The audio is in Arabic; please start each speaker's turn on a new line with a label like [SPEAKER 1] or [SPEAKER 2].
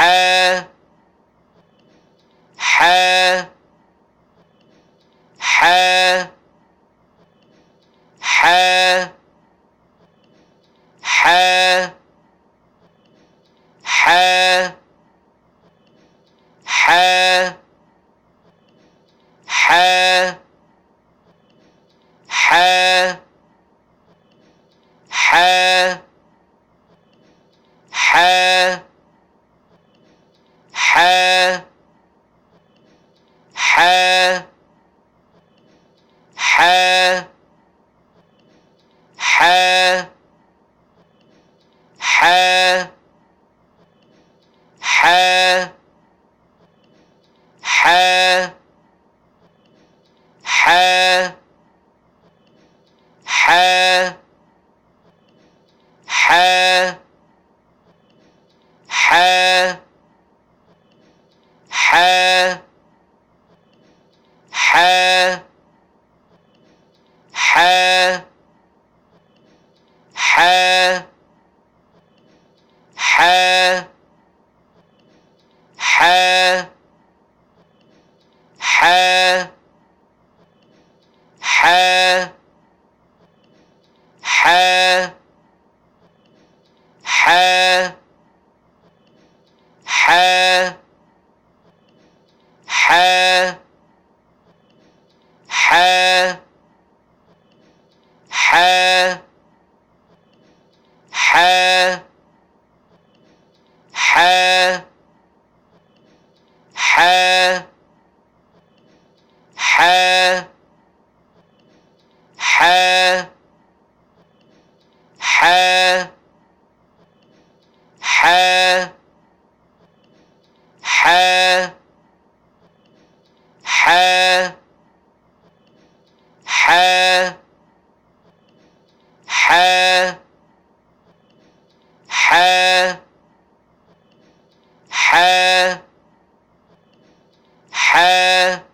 [SPEAKER 1] ح ح ح ح ح ح ح ح ح ح ح ح ح ح ح ح ح ح ح ح ح ح ح ح ح ح ح ح ح ح ح ح ح ح ح ح ح ح ح ح ح ح ح ح ha. Ha. Ha. Ha. Ha. Ha.